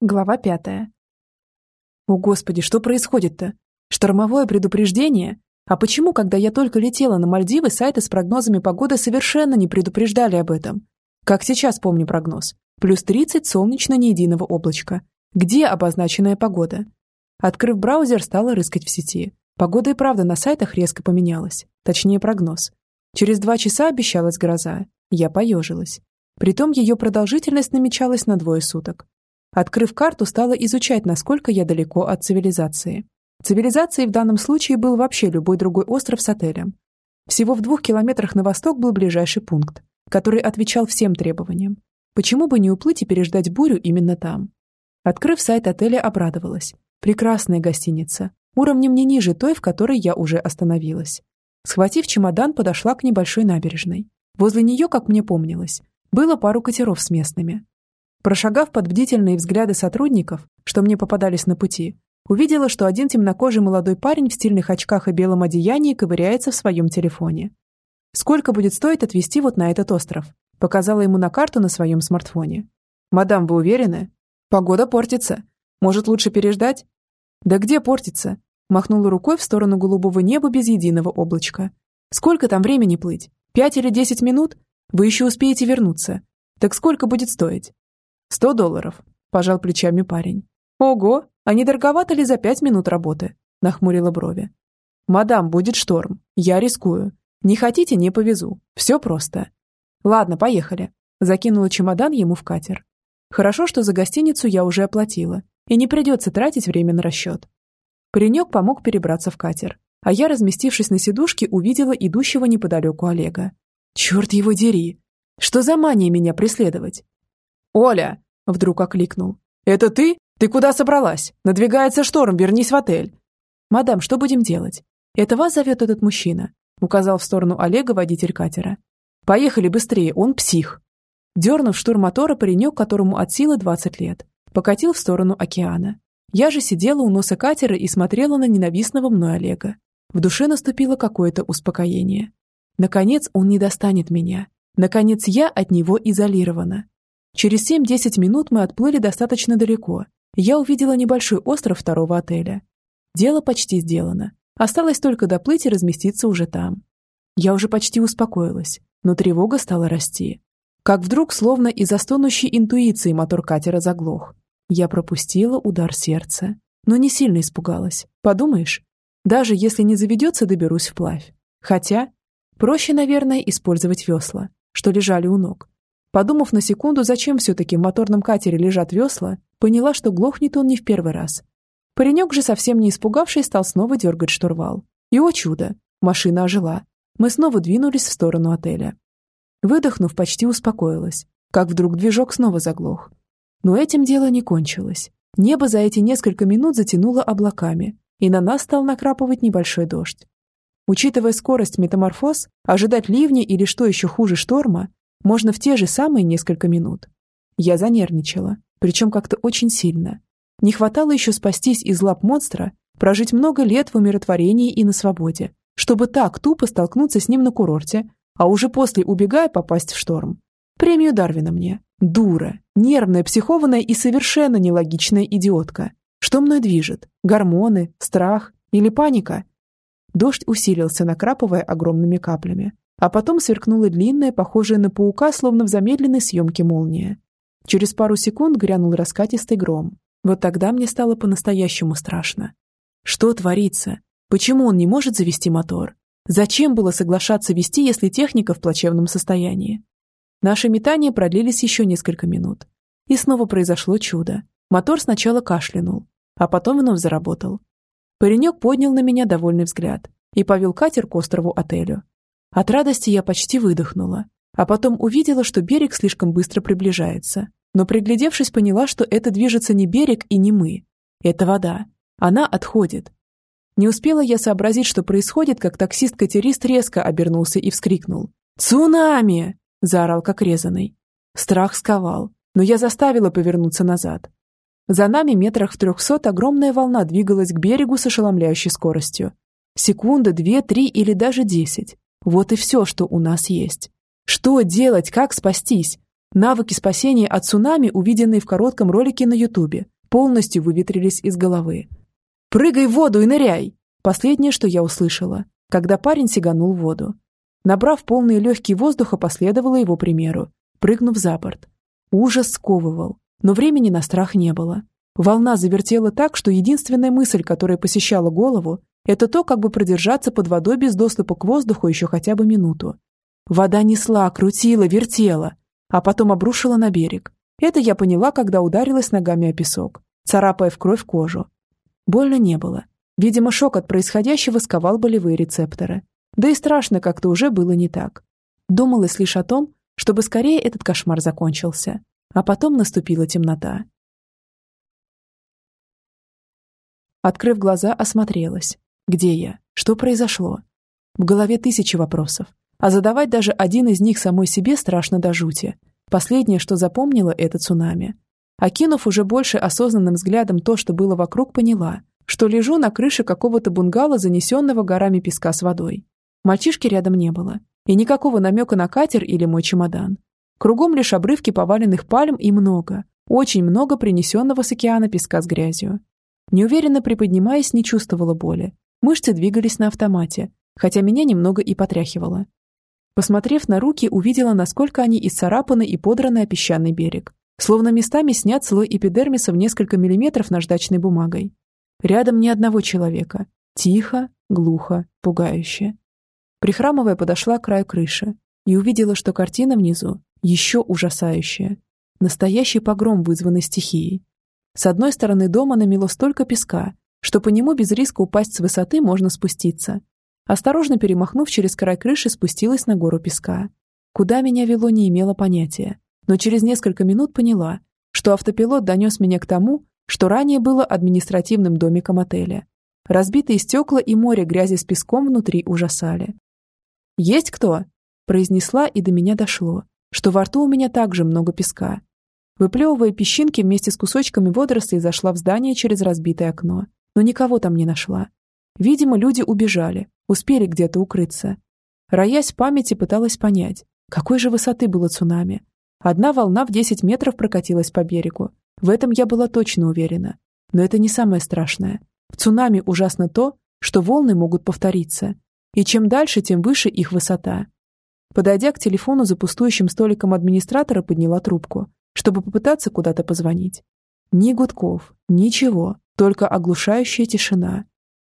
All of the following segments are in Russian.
Глава пятая. О господи, что происходит-то? Штормовое предупреждение? А почему, когда я только летела на Мальдивы, сайты с прогнозами погоды совершенно не предупреждали об этом? Как сейчас помню прогноз. Плюс 30 солнечно ни единого облачка. Где обозначенная погода? Открыв браузер, стала рыскать в сети. Погода и правда на сайтах резко поменялась. Точнее, прогноз. Через два часа обещалась гроза. Я поежилась. Притом ее продолжительность намечалась на двое суток. Открыв карту, стала изучать, насколько я далеко от цивилизации. Цивилизацией в данном случае был вообще любой другой остров с отелем. Всего в двух километрах на восток был ближайший пункт, который отвечал всем требованиям. Почему бы не уплыть и переждать бурю именно там? Открыв сайт отеля, обрадовалась. Прекрасная гостиница, уровнем не ниже той, в которой я уже остановилась. Схватив чемодан, подошла к небольшой набережной. Возле нее, как мне помнилось, было пару катеров с местными. Прошагав под бдительные взгляды сотрудников, что мне попадались на пути, увидела, что один темнокожий молодой парень в стильных очках и белом одеянии ковыряется в своем телефоне. «Сколько будет стоить отвезти вот на этот остров?» Показала ему на карту на своем смартфоне. «Мадам, вы уверены? Погода портится. Может, лучше переждать?» «Да где портится?» Махнула рукой в сторону голубого неба без единого облачка. «Сколько там времени плыть? Пять или десять минут? Вы еще успеете вернуться. Так сколько будет стоить?» «Сто долларов», – пожал плечами парень. «Ого, а не дороговато ли за пять минут работы?» – нахмурила брови. «Мадам, будет шторм. Я рискую. Не хотите – не повезу. Все просто». «Ладно, поехали». Закинула чемодан ему в катер. «Хорошо, что за гостиницу я уже оплатила, и не придется тратить время на расчет». Паренек помог перебраться в катер, а я, разместившись на сидушке, увидела идущего неподалеку Олега. «Черт его дери! Что за мания меня преследовать? «Оля!» – вдруг окликнул. «Это ты? Ты куда собралась? Надвигается шторм, вернись в отель!» «Мадам, что будем делать? Это вас зовет этот мужчина?» – указал в сторону Олега водитель катера. «Поехали быстрее, он псих!» Дернув штурм мотора, паренек, которому от силы 20 лет, покатил в сторону океана. Я же сидела у носа катера и смотрела на ненавистного мной Олега. В душе наступило какое-то успокоение. Наконец он не достанет меня. Наконец я от него изолирована. Через 7-10 минут мы отплыли достаточно далеко. Я увидела небольшой остров второго отеля. Дело почти сделано. Осталось только доплыть и разместиться уже там. Я уже почти успокоилась, но тревога стала расти. Как вдруг, словно из-за стонущей интуиции, мотор катера заглох. Я пропустила удар сердца, но не сильно испугалась. Подумаешь, даже если не заведется, доберусь вплавь. Хотя, проще, наверное, использовать весла, что лежали у ног. Подумав на секунду, зачем все-таки в моторном катере лежат весла, поняла, что глохнет он не в первый раз. Паренек же, совсем не испугавшись, стал снова дергать штурвал. И, о чудо, машина ожила. Мы снова двинулись в сторону отеля. Выдохнув, почти успокоилась, как вдруг движок снова заглох. Но этим дело не кончилось. Небо за эти несколько минут затянуло облаками, и на нас стал накрапывать небольшой дождь. Учитывая скорость метаморфоз, ожидать ливня или что еще хуже шторма можно в те же самые несколько минут. Я занервничала, причем как-то очень сильно. Не хватало еще спастись из лап монстра, прожить много лет в умиротворении и на свободе, чтобы так тупо столкнуться с ним на курорте, а уже после убегая попасть в шторм. Премию Дарвина мне. Дура, нервная, психованная и совершенно нелогичная идиотка. Что мной движет? Гормоны, страх или паника? Дождь усилился, накрапывая огромными каплями, а потом сверкнула длинная, похожая на паука, словно в замедленной съемке молния. Через пару секунд грянул раскатистый гром. Вот тогда мне стало по-настоящему страшно. Что творится? Почему он не может завести мотор? Зачем было соглашаться вести, если техника в плачевном состоянии? Наши метания продлились еще несколько минут. И снова произошло чудо. Мотор сначала кашлянул, а потом вновь заработал. Паренек поднял на меня довольный взгляд и повел катер к острову-отелю. От радости я почти выдохнула, а потом увидела, что берег слишком быстро приближается. Но приглядевшись, поняла, что это движется не берег и не мы. Это вода. Она отходит. Не успела я сообразить, что происходит, как таксист-катерист резко обернулся и вскрикнул. «Цунами!» – заорал как резаный. Страх сковал, но я заставила повернуться назад. За нами метрах в трехсот огромная волна двигалась к берегу с ошеломляющей скоростью. Секунда, две, три или даже десять. Вот и все, что у нас есть. Что делать, как спастись? Навыки спасения от цунами, увиденные в коротком ролике на Ютубе, полностью выветрились из головы. «Прыгай в воду и ныряй!» Последнее, что я услышала, когда парень сиганул в воду. Набрав полные легкие воздуха, последовала его примеру, прыгнув за борт. Ужас сковывал, но времени на страх не было. Волна завертела так, что единственная мысль, которая посещала голову, это то, как бы продержаться под водой без доступа к воздуху еще хотя бы минуту. Вода несла, крутила, вертела, а потом обрушила на берег. Это я поняла, когда ударилась ногами о песок, царапая в кровь кожу. Больно не было. Видимо, шок от происходящего сковал болевые рецепторы. Да и страшно как-то уже было не так. Думалось лишь о том, чтобы скорее этот кошмар закончился. А потом наступила темнота. Открыв глаза, осмотрелась. Где я? Что произошло? В голове тысячи вопросов. А задавать даже один из них самой себе страшно до жути. Последнее, что запомнила, это цунами. Окинув уже больше осознанным взглядом то, что было вокруг, поняла, что лежу на крыше какого-то бунгало, занесенного горами песка с водой. Мальчишки рядом не было. И никакого намека на катер или мой чемодан. Кругом лишь обрывки поваленных пальм и много, очень много принесенного с океана песка с грязью. Неуверенно приподнимаясь, не чувствовала боли. Мышцы двигались на автомате, хотя меня немного и потряхивало. Посмотрев на руки, увидела, насколько они исцарапаны и подраны о песчаный берег. Словно местами снят слой эпидермиса в несколько миллиметров наждачной бумагой. Рядом ни одного человека. Тихо, глухо, пугающе. Прихрамывая, подошла к краю крыши и увидела, что картина внизу еще ужасающая. Настоящий погром, вызванный стихией. С одной стороны дома намело столько песка, что по нему без риска упасть с высоты можно спуститься. Осторожно перемахнув через край крыши, спустилась на гору песка. Куда меня вело, не имела понятия, но через несколько минут поняла, что автопилот донес меня к тому, что ранее было административным домиком отеля. Разбитые стекла и море грязи с песком внутри ужасали. «Есть кто?» – произнесла, и до меня дошло, что во рту у меня также много песка. Выплевывая песчинки вместе с кусочками водорослей, зашла в здание через разбитое окно, но никого там не нашла. Видимо, люди убежали, успели где-то укрыться. Роясь в памяти, пыталась понять, какой же высоты было цунами. Одна волна в 10 метров прокатилась по берегу. В этом я была точно уверена. Но это не самое страшное. В цунами ужасно то, что волны могут повториться. И чем дальше, тем выше их высота. Подойдя к телефону за пустующим столиком администратора, подняла трубку, чтобы попытаться куда-то позвонить. Ни гудков, ничего, только оглушающая тишина.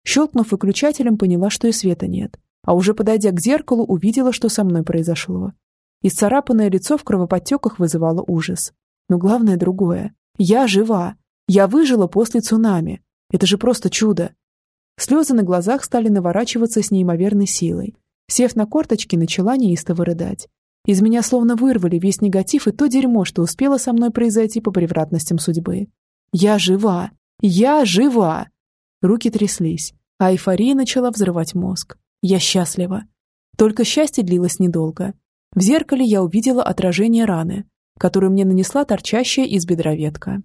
Щелкнув выключателем, поняла, что и света нет, а уже подойдя к зеркалу, увидела, что со мной произошло. Исцарапанное лицо в кровоподтеках вызывало ужас. Но главное другое. Я жива. Я выжила после цунами. Это же просто чудо. Слезы на глазах стали наворачиваться с неимоверной силой, Сев на корточки, начала неистово рыдать. Из меня словно вырвали весь негатив и то дерьмо, что успело со мной произойти по превратностям судьбы. Я жива! Я жива! Руки тряслись, а эйфория начала взрывать мозг. Я счастлива. Только счастье длилось недолго. В зеркале я увидела отражение раны, которую мне нанесла торчащая из бедра ветка.